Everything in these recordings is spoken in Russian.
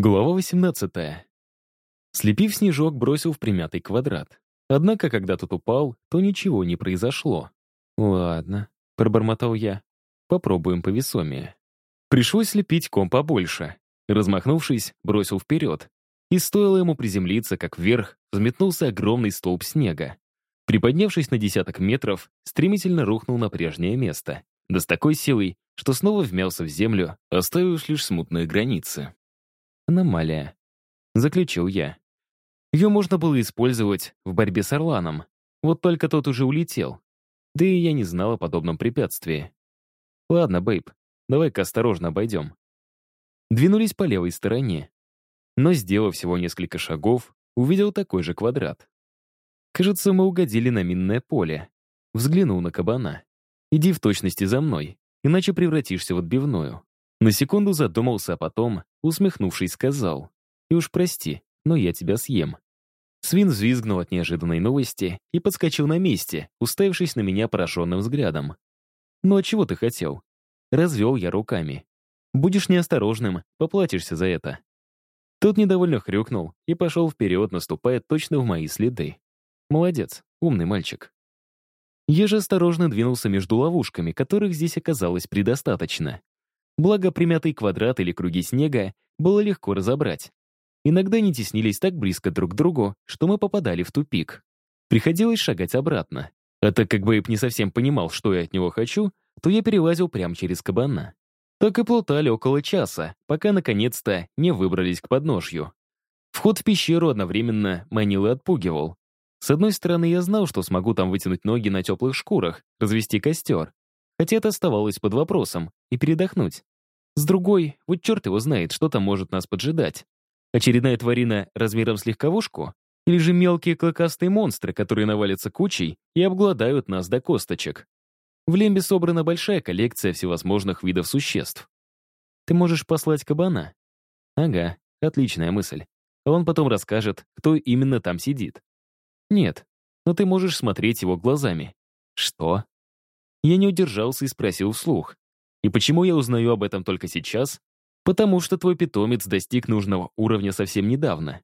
Глава 18. Слепив снежок, бросил в примятый квадрат. Однако, когда тот упал, то ничего не произошло. «Ладно», — пробормотал я. «Попробуем повесомее». Пришлось слепить ком побольше. Размахнувшись, бросил вперед. И стоило ему приземлиться, как вверх взметнулся огромный столб снега. Приподнявшись на десяток метров, стремительно рухнул на прежнее место. Да с такой силой, что снова вмялся в землю, оставив лишь смутные границы. Аномалия. Заключил я. Ее можно было использовать в борьбе с Орланом. Вот только тот уже улетел. Да и я не знал о подобном препятствии. Ладно, Бэйб, давай-ка осторожно обойдем. Двинулись по левой стороне. Но, сделав всего несколько шагов, увидел такой же квадрат. Кажется, мы угодили на минное поле. Взглянул на кабана. Иди в точности за мной, иначе превратишься в отбивную. На секунду задумался, а потом, усмехнувшись, сказал. «И уж прости, но я тебя съем». Свин взвизгнул от неожиданной новости и подскочил на месте, уставившись на меня пораженным взглядом. «Ну а чего ты хотел?» Развел я руками. «Будешь неосторожным, поплатишься за это». Тот недовольно хрюкнул и пошел вперед, наступая точно в мои следы. Молодец, умный мальчик. Я же осторожно двинулся между ловушками, которых здесь оказалось предостаточно. Благо, примятый квадрат или круги снега было легко разобрать. Иногда они теснились так близко друг к другу, что мы попадали в тупик. Приходилось шагать обратно. А так как Бэйб не совсем понимал, что я от него хочу, то я перелазил прямо через кабана. Так и плутали около часа, пока наконец-то не выбрались к подножью. Вход в пещеру одновременно манил и отпугивал. С одной стороны, я знал, что смогу там вытянуть ноги на теплых шкурах, развести костер. Хотя это оставалось под вопросом, и передохнуть. С другой, вот черт его знает, что там может нас поджидать. Очередная тварина размером с легковушку? Или же мелкие клыкастые монстры, которые навалятся кучей и обгладают нас до косточек? В Лембе собрана большая коллекция всевозможных видов существ. Ты можешь послать кабана? Ага, отличная мысль. А он потом расскажет, кто именно там сидит. Нет, но ты можешь смотреть его глазами. Что? Я не удержался и спросил вслух. И почему я узнаю об этом только сейчас? Потому что твой питомец достиг нужного уровня совсем недавно.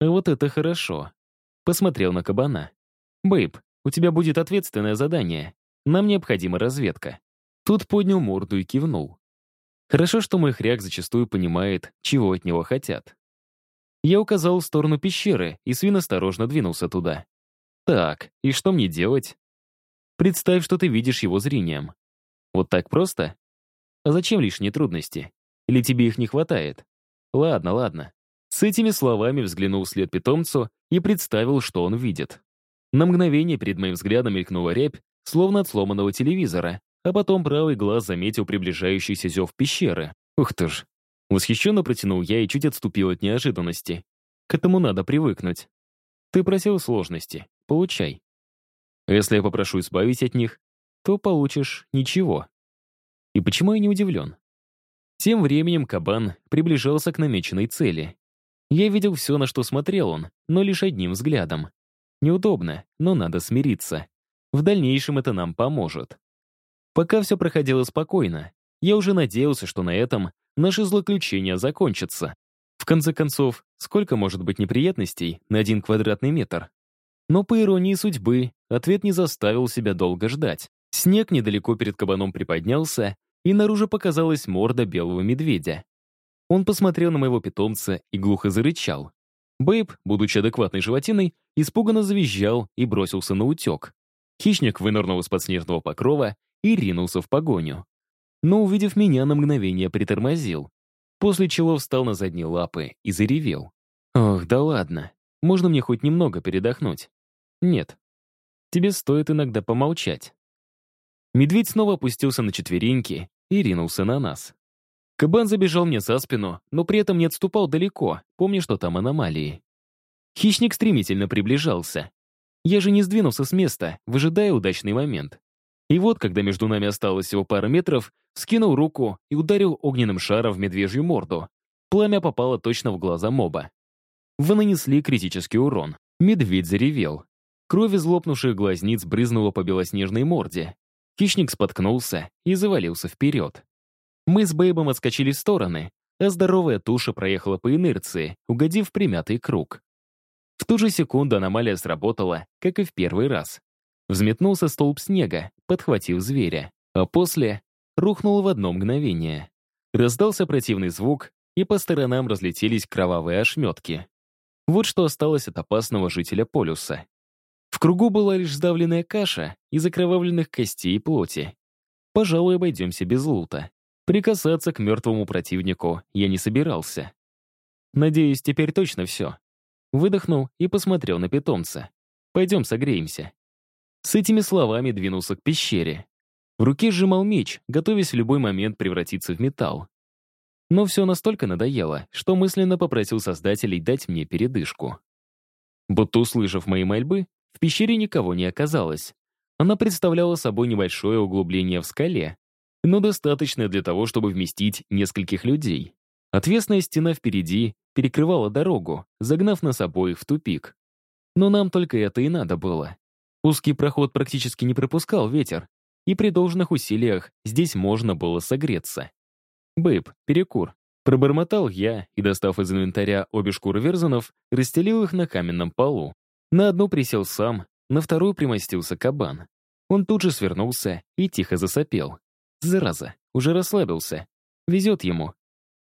Вот это хорошо. Посмотрел на кабана. Бэйб, у тебя будет ответственное задание. Нам необходима разведка. Тут поднял морду и кивнул. Хорошо, что мой хряк зачастую понимает, чего от него хотят. Я указал в сторону пещеры, и свин осторожно двинулся туда. Так, и что мне делать? Представь, что ты видишь его зрением. Вот так просто? А зачем лишние трудности? Или тебе их не хватает? Ладно, ладно. С этими словами взглянул вслед питомцу и представил, что он видит. На мгновение перед моим взглядом мелькнула рябь, словно от сломанного телевизора, а потом правый глаз заметил приближающийся зев пещеры. Ух ты ж. Восхищенно протянул я и чуть отступил от неожиданности. К этому надо привыкнуть. Ты просил сложности. Получай. Если я попрошу избавить от них, то получишь ничего. И почему я не удивлен? Тем временем кабан приближался к намеченной цели. Я видел все, на что смотрел он, но лишь одним взглядом. Неудобно, но надо смириться. В дальнейшем это нам поможет. Пока все проходило спокойно, я уже надеялся, что на этом наше злоключение закончится. В конце концов, сколько может быть неприятностей на один квадратный метр? Но по иронии судьбы, ответ не заставил себя долго ждать. Снег недалеко перед кабаном приподнялся, и наружу показалась морда белого медведя. Он посмотрел на моего питомца и глухо зарычал. Бэйб, будучи адекватной животиной, испуганно завизжал и бросился на утек. Хищник вынырнул из-под снежного покрова и ринулся в погоню. Но, увидев меня, на мгновение притормозил, после чего встал на задние лапы и заревел. «Ох, да ладно, можно мне хоть немного передохнуть?» «Нет. Тебе стоит иногда помолчать». Медведь снова опустился на четвереньки и ринулся на нас. Кабан забежал мне за спину, но при этом не отступал далеко, помня, что там аномалии. Хищник стремительно приближался. Я же не сдвинулся с места, выжидая удачный момент. И вот, когда между нами осталось всего пара метров, скинул руку и ударил огненным шаром в медвежью морду. Пламя попало точно в глаза моба. Вы нанесли критический урон. Медведь заревел. Кровь из лопнувших глазниц брызнула по белоснежной морде. Хищник споткнулся и завалился вперед. Мы с Бэйбом отскочили в стороны, а здоровая туша проехала по инерции, угодив в примятый круг. В ту же секунду аномалия сработала, как и в первый раз. Взметнулся столб снега, подхватив зверя, а после рухнул в одно мгновение. Раздался противный звук, и по сторонам разлетелись кровавые ошметки. Вот что осталось от опасного жителя полюса. В кругу была лишь сдавленная каша из окровавленных костей и плоти. Пожалуй, обойдемся без лута. Прикасаться к мертвому противнику я не собирался. Надеюсь, теперь точно все. Выдохнул и посмотрел на питомца. «Пойдем согреемся». С этими словами двинулся к пещере. В руке сжимал меч, готовясь в любой момент превратиться в металл. Но все настолько надоело, что мысленно попросил создателей дать мне передышку. Будто услышав мои мольбы, в пещере никого не оказалось. Она представляла собой небольшое углубление в скале, но достаточное для того, чтобы вместить нескольких людей. Отвесная стена впереди перекрывала дорогу, загнав нас обоих в тупик. Но нам только это и надо было. Узкий проход практически не пропускал ветер, и при должных усилиях здесь можно было согреться. «Бэйб, перекур», Пробормотал я и, достав из инвентаря обе шкуры верзанов, расстелил их на каменном полу. На одну присел сам, на вторую примостился кабан. Он тут же свернулся и тихо засопел. Зараза, уже расслабился. Везет ему.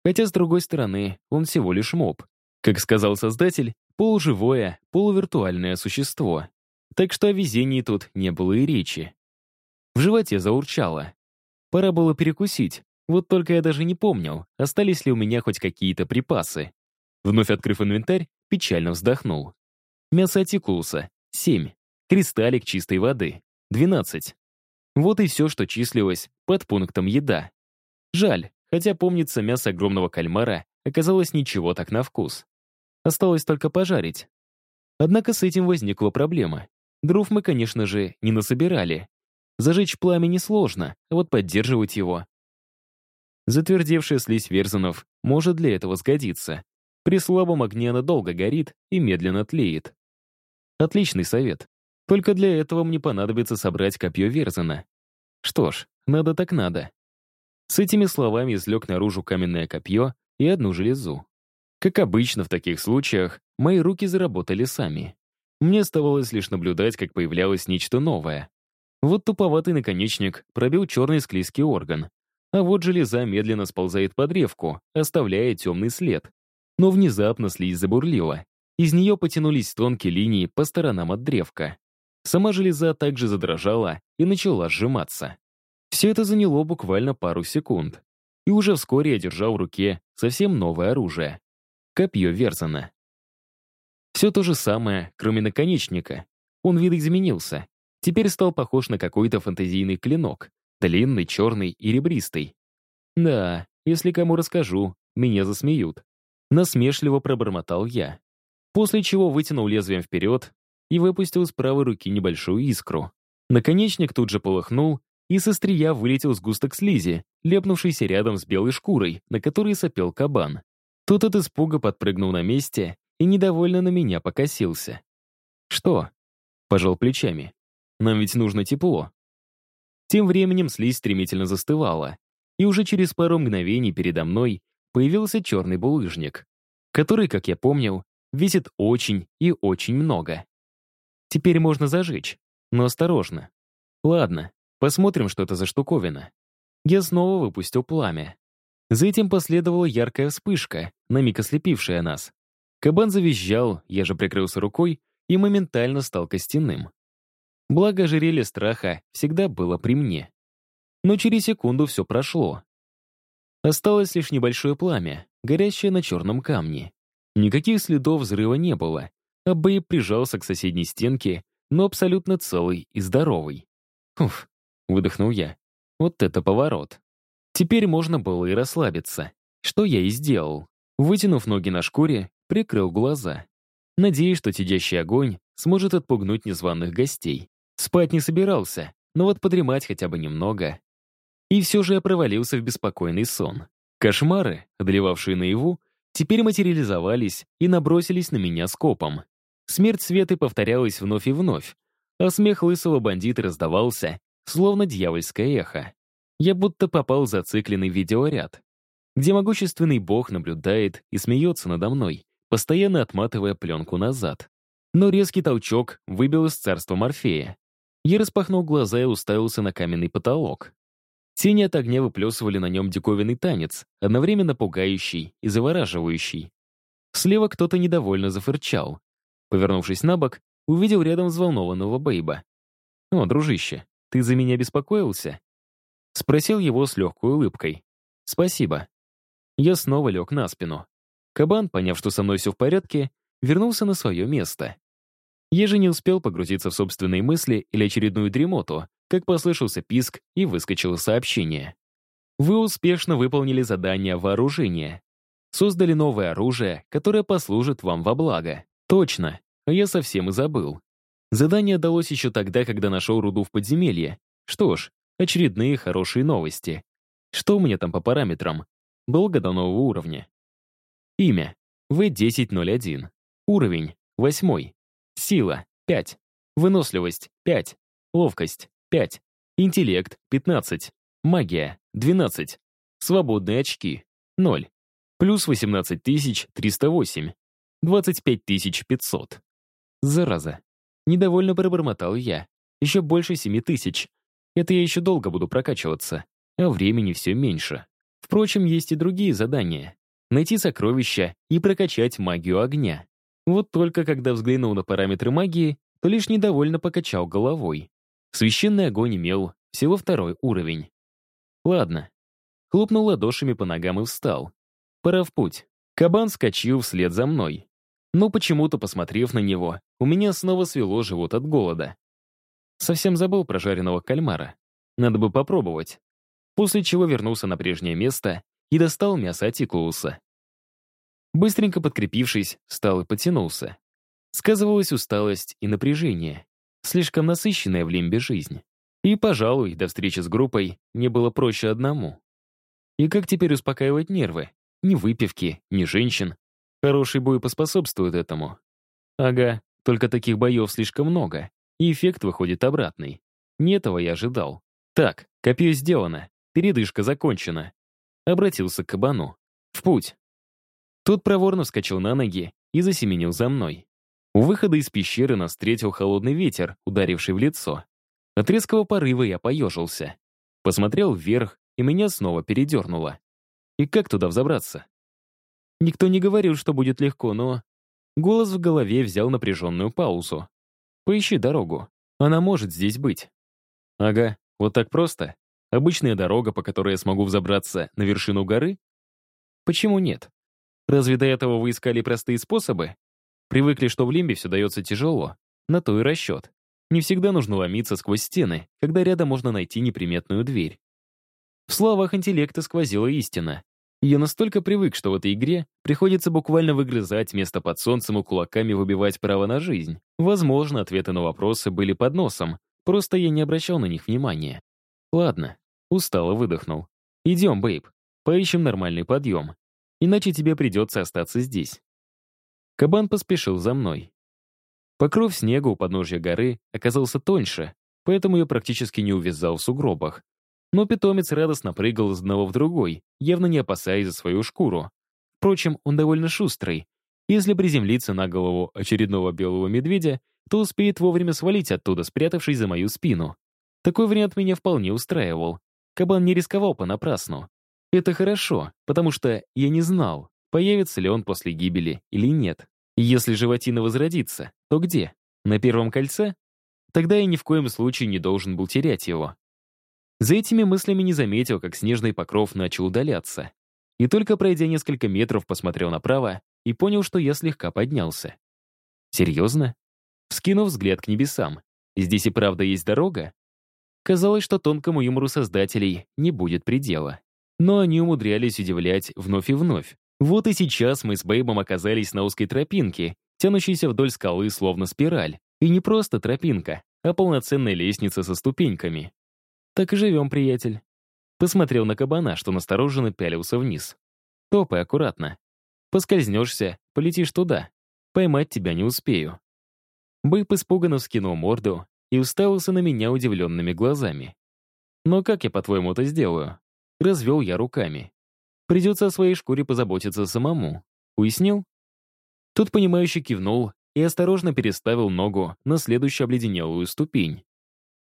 Хотя, с другой стороны, он всего лишь моб. Как сказал создатель, полуживое, полувиртуальное существо. Так что о везении тут не было и речи. В животе заурчало. Пора было перекусить, вот только я даже не помнил, остались ли у меня хоть какие-то припасы. Вновь открыв инвентарь, печально вздохнул. Мясо атикулуса — 7. Кристаллик чистой воды — 12. Вот и все, что числилось под пунктом «Еда». Жаль, хотя, помнится, мясо огромного кальмара оказалось ничего так на вкус. Осталось только пожарить. Однако с этим возникла проблема. Дров мы, конечно же, не насобирали. Зажечь пламя несложно, а вот поддерживать его. Затвердевшая слизь верзанов может для этого сгодиться. При слабом огне она долго горит и медленно тлеет. Отличный совет. Только для этого мне понадобится собрать копье Верзана. Что ж, надо так надо. С этими словами извлек наружу каменное копье и одну железу. Как обычно в таких случаях, мои руки заработали сами. Мне оставалось лишь наблюдать, как появлялось нечто новое. Вот туповатый наконечник пробил черный склизкий орган, а вот железа медленно сползает под древку, оставляя темный след. Но внезапно слизь забурлила. Из нее потянулись тонкие линии по сторонам от древка. Сама железа также задрожала и начала сжиматься. Все это заняло буквально пару секунд. И уже вскоре я держал в руке совсем новое оружие. Копье Верзана. Все то же самое, кроме наконечника. Он видоизменился. Теперь стал похож на какой-то фантазийный клинок. Длинный, черный и ребристый. Да, если кому расскажу, меня засмеют. Насмешливо пробормотал я. После чего вытянул лезвием вперед и выпустил с правой руки небольшую искру. Наконечник тут же полыхнул, и со стрия вылетел сгусток слизи, лепнувшийся рядом с белой шкурой, на которой сопел кабан. Тот от испуга подпрыгнул на месте и недовольно на меня покосился. «Что?» — пожал плечами. «Нам ведь нужно тепло». Тем временем слизь стремительно застывала, и уже через пару мгновений передо мной появился черный булыжник, который, как я помнил, весит очень и очень много. Теперь можно зажечь, но осторожно. Ладно, посмотрим, что это за штуковина. Я снова выпустил пламя. За этим последовала яркая вспышка, на миг ослепившая нас. Кабан завизжал, я же прикрылся рукой и моментально стал костяным. Благо ожерелье страха всегда было при мне. Но через секунду все прошло. Осталось лишь небольшое пламя, горящее на черном камне. Никаких следов взрыва не было, а Бэй прижался к соседней стенке, но абсолютно целый и здоровый. «Уф», — выдохнул я. «Вот это поворот». Теперь можно было и расслабиться, что я и сделал. Вытянув ноги на шкуре, прикрыл глаза. Надеюсь, что тедящий огонь сможет отпугнуть незваных гостей. Спать не собирался, но вот подремать хотя бы немного. И все же я провалился в беспокойный сон. Кошмары, одолевавшие наяву, теперь материализовались и набросились на меня скопом. Смерть Светы повторялась вновь и вновь, а смех лысого бандита раздавался, словно дьявольское эхо. Я будто попал в зацикленный видеоряд. где могущественный бог наблюдает и смеется надо мной, постоянно отматывая пленку назад. Но резкий толчок выбил из царства Морфея. Я распахнул глаза и уставился на каменный потолок. Тени от огня выплесывали на нем диковинный танец, одновременно пугающий и завораживающий. Слева кто-то недовольно зафырчал. Повернувшись на бок, увидел рядом взволнованного Бейба. «О, дружище, ты за меня беспокоился?» Спросил его с легкой улыбкой. «Спасибо». Я снова лег на спину. Кабан, поняв, что со мной все в порядке, вернулся на свое место. Я же не успел погрузиться в собственные мысли или очередную дремоту, как послышался писк и выскочило сообщение. Вы успешно выполнили задание вооружения. Создали новое оружие, которое послужит вам во благо. Точно, а я совсем и забыл. Задание далось еще тогда, когда нашел руду в подземелье. Что ж, очередные хорошие новости. Что у меня там по параметрам? Долго до нового уровня. Имя. В1001. Уровень. 8. Сила. 5. Выносливость. 5. Ловкость. 5. Интеллект. 15. Магия. 12. Свободные очки. 0. Плюс 18308. 25500. Зараза. Недовольно пробормотал я. Еще больше 7000. Это я еще долго буду прокачиваться. А времени все меньше. Впрочем, есть и другие задания. Найти сокровища и прокачать магию огня. Вот только когда взглянул на параметры магии, то лишь недовольно покачал головой. Священный огонь имел всего второй уровень. Ладно. Хлопнул ладошами по ногам и встал. Пора в путь. Кабан скочил вслед за мной. Но почему-то, посмотрев на него, у меня снова свело живот от голода. Совсем забыл про жареного кальмара. Надо бы попробовать. После чего вернулся на прежнее место и достал мясо атикулуса. Быстренько подкрепившись, встал и потянулся. Сказывалась усталость и напряжение, слишком насыщенная в лимбе жизнь. И, пожалуй, до встречи с группой мне было проще одному. И как теперь успокаивать нервы? Ни выпивки, ни женщин. Хороший бой поспособствует этому. Ага, только таких боев слишком много, и эффект выходит обратный. Не этого я ожидал. Так, копье сделано, передышка закончена. Обратился к кабану. В путь. Тот проворно вскочил на ноги и засеменил за мной. У выхода из пещеры нас встретил холодный ветер, ударивший в лицо. От резкого порыва я поежился. Посмотрел вверх, и меня снова передернуло. И как туда взобраться? Никто не говорил, что будет легко, но... Голос в голове взял напряженную паузу. «Поищи дорогу. Она может здесь быть». «Ага, вот так просто? Обычная дорога, по которой я смогу взобраться на вершину горы? Почему нет? Разве до этого вы искали простые способы? Привыкли, что в Лимбе все дается тяжело. На то и расчет. Не всегда нужно ломиться сквозь стены, когда рядом можно найти неприметную дверь. В словах интеллекта сквозила истина. Я настолько привык, что в этой игре приходится буквально выгрызать место под солнцем и кулаками выбивать право на жизнь. Возможно, ответы на вопросы были под носом, просто я не обращал на них внимания. Ладно, устало выдохнул. Идем, Бэйб, поищем нормальный подъем. Иначе тебе придется остаться здесь. Кабан поспешил за мной. Покров снега у подножья горы оказался тоньше, поэтому я практически не увязал в сугробах. Но питомец радостно прыгал из одного в другой, явно не опасаясь за свою шкуру. Впрочем, он довольно шустрый. Если приземлиться на голову очередного белого медведя, то успеет вовремя свалить оттуда, спрятавшись за мою спину. Такой вариант меня вполне устраивал. Кабан не рисковал понапрасну. Это хорошо, потому что я не знал, появится ли он после гибели или нет. Если животина возродится, то где? На первом кольце? Тогда я ни в коем случае не должен был терять его. За этими мыслями не заметил, как снежный покров начал удаляться. И только пройдя несколько метров, посмотрел направо и понял, что я слегка поднялся. Серьезно? Вскинув взгляд к небесам. Здесь и правда есть дорога? Казалось, что тонкому юмору создателей не будет предела. Но они умудрялись удивлять вновь и вновь. Вот и сейчас мы с Бэйбом оказались на узкой тропинке, тянущейся вдоль скалы словно спираль. И не просто тропинка, а полноценная лестница со ступеньками. Так и живем, приятель. Посмотрел на кабана, что настороженно пялился вниз. Топай аккуратно. Поскользнешься, полетишь туда. Поймать тебя не успею. Бэйб испуганно вскинул морду и уставился на меня удивленными глазами. «Но как я, по-твоему, это сделаю?» Развел я руками. Придется о своей шкуре позаботиться самому. Уяснил? Тут понимающий кивнул и осторожно переставил ногу на следующую обледенелую ступень.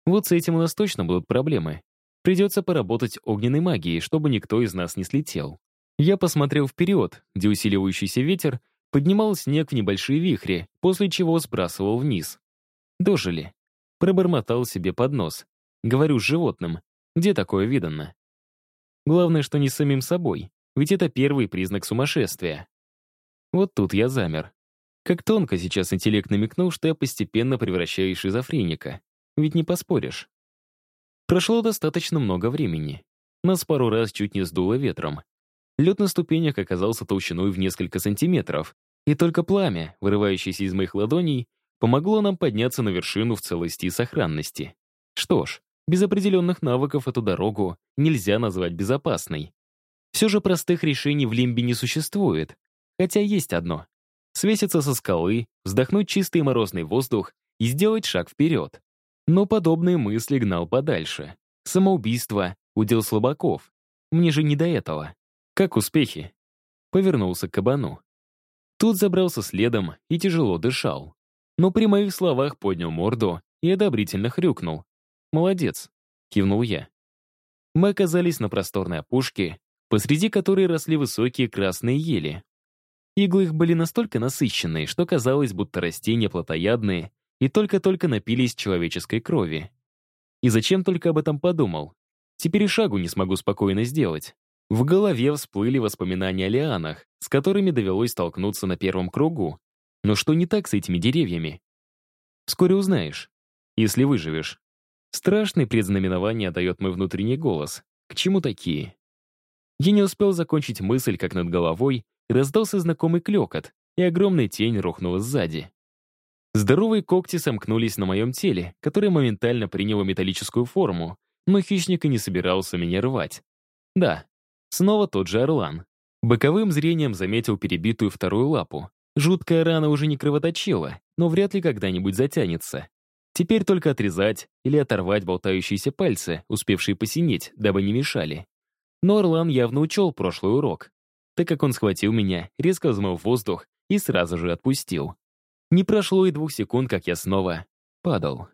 Вот с этим у нас точно будут проблемы. Придется поработать огненной магией, чтобы никто из нас не слетел. Я посмотрел вперед, где усиливающийся ветер поднимал снег в небольшие вихри, после чего сбрасывал вниз. Дожили. Пробормотал себе под нос. Говорю с животным. Где такое видано? Главное, что не с самим собой, ведь это первый признак сумасшествия. Вот тут я замер. Как тонко сейчас интеллект намекнул, что я постепенно превращаюсь в шизофреника. Ведь не поспоришь. Прошло достаточно много времени. Нас пару раз чуть не сдуло ветром. Лед на ступенях оказался толщиной в несколько сантиметров, и только пламя, вырывающееся из моих ладоней, помогло нам подняться на вершину в целости и сохранности. Что ж, без определенных навыков эту дорогу нельзя назвать безопасной. Все же простых решений в Лимбе не существует, хотя есть одно — свеситься со скалы, вздохнуть чистый морозный воздух и сделать шаг вперед. Но подобные мысли гнал подальше. Самоубийство — удел слабаков. Мне же не до этого. Как успехи? Повернулся к кабану. Тут забрался следом и тяжело дышал. Но при моих словах поднял морду и одобрительно хрюкнул. «Молодец», — кивнул я. Мы оказались на просторной опушке, посреди которой росли высокие красные ели. Иглы их были настолько насыщенные, что казалось, будто растения плотоядные и только-только напились человеческой крови. И зачем только об этом подумал? Теперь и шагу не смогу спокойно сделать. В голове всплыли воспоминания о лианах, с которыми довелось столкнуться на первом кругу. Но что не так с этими деревьями? Вскоре узнаешь, если выживешь. Страшный предзнаменование дает мой внутренний голос. К чему такие? Я не успел закончить мысль, как над головой раздался знакомый клекот, и огромная тень рухнула сзади. Здоровые когти сомкнулись на моем теле, которое моментально приняло металлическую форму, но хищник и не собирался меня рвать. Да, снова тот же орлан. Боковым зрением заметил перебитую вторую лапу. Жуткая рана уже не кровоточила, но вряд ли когда-нибудь затянется. Теперь только отрезать или оторвать болтающиеся пальцы, успевшие посинеть, дабы не мешали. Но Орлан явно учел прошлый урок, так как он схватил меня, резко взмыл воздух и сразу же отпустил. Не прошло и двух секунд, как я снова падал.